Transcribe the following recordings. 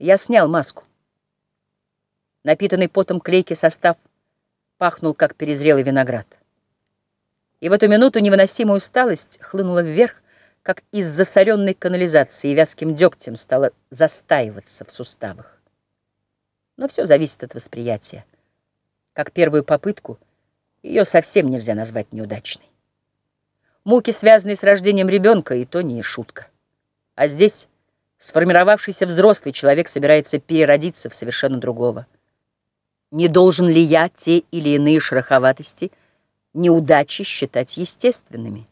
Я снял маску. Напитанный потом клейкий состав пахнул, как перезрелый виноград. И в эту минуту невыносимая усталость хлынула вверх, как из засоренной канализации, и вязким дегтем стала застаиваться в суставах. Но все зависит от восприятия. Как первую попытку, ее совсем нельзя назвать неудачной. Муки, связанные с рождением ребенка, и то не шутка. А здесь сформировавшийся взрослый человек собирается переродиться в совершенно другого. Не должен ли я те или иные шероховатости, неудачи считать естественными?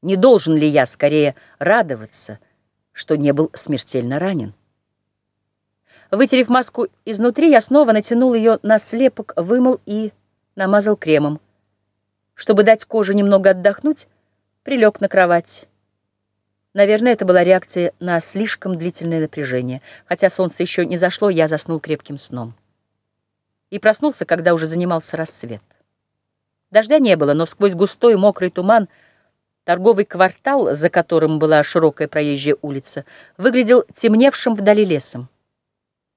Не должен ли я скорее радоваться, что не был смертельно ранен? Вытерев маску изнутри, я снова натянул ее на слепок, вымыл и намазал кремом. Чтобы дать коже немного отдохнуть, прилег на кровать. Наверное, это была реакция на слишком длительное напряжение. Хотя солнце еще не зашло, я заснул крепким сном и проснулся, когда уже занимался рассвет. Дождя не было, но сквозь густой мокрый туман торговый квартал, за которым была широкая проезжая улица, выглядел темневшим вдали лесом.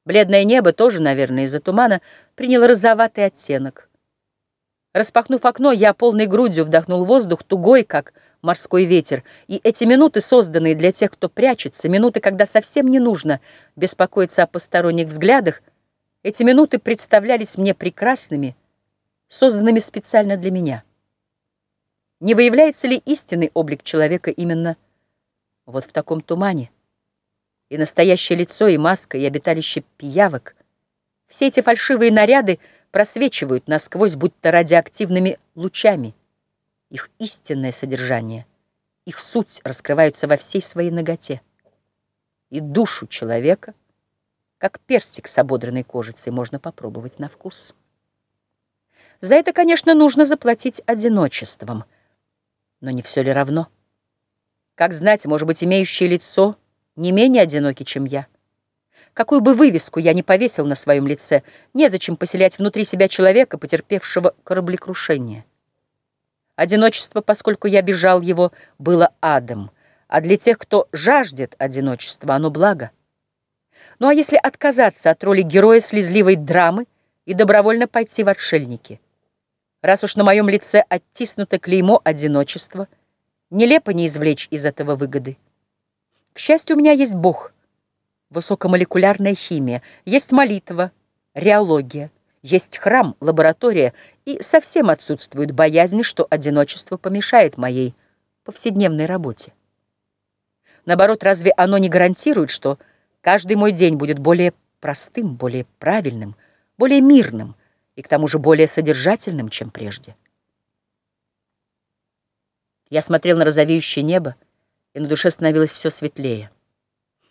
Бледное небо, тоже, наверное, из-за тумана, приняло розоватый оттенок. Распахнув окно, я полной грудью вдохнул воздух, тугой, как морской ветер, и эти минуты, созданные для тех, кто прячется, минуты, когда совсем не нужно беспокоиться о посторонних взглядах, эти минуты представлялись мне прекрасными, созданными специально для меня. Не выявляется ли истинный облик человека именно вот в таком тумане? И настоящее лицо, и маска, и обиталище пиявок. Все эти фальшивые наряды просвечивают насквозь, будто радиоактивными лучами. Их истинное содержание, их суть раскрываются во всей своей ноготе. И душу человека — как персик с ободранной кожицей можно попробовать на вкус. За это, конечно, нужно заплатить одиночеством. Но не все ли равно? Как знать, может быть, имеющее лицо не менее одиноки, чем я. Какую бы вывеску я ни повесил на своем лице, незачем поселять внутри себя человека, потерпевшего кораблекрушение. Одиночество, поскольку я бежал его, было адом, а для тех, кто жаждет одиночества, оно благо — ну а если отказаться от роли героя слезливой драмы и добровольно пойти в отшельники? Раз уж на моем лице оттиснуто клеймо одиночества, нелепо не извлечь из этого выгоды. К счастью, у меня есть Бог, высокомолекулярная химия, есть молитва, реология, есть храм, лаборатория, и совсем отсутствует боязнь, что одиночество помешает моей повседневной работе. Наоборот, разве оно не гарантирует, что Каждый мой день будет более простым, более правильным, более мирным и к тому же более содержательным, чем прежде. Я смотрел на розовеющее небо, и на душе становилось все светлее.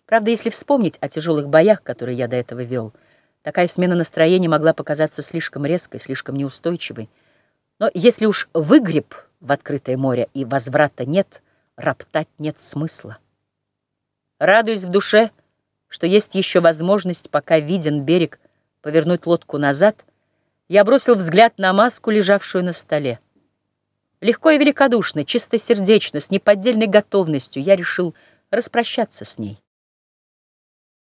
Правда, если вспомнить о тяжелых боях, которые я до этого вел, такая смена настроения могла показаться слишком резкой, слишком неустойчивой. Но если уж выгреб в открытое море и возврата нет, роптать нет смысла. Радуясь в душе — что есть еще возможность, пока виден берег, повернуть лодку назад, я бросил взгляд на маску, лежавшую на столе. Легко и великодушно, чистосердечно, с неподдельной готовностью я решил распрощаться с ней.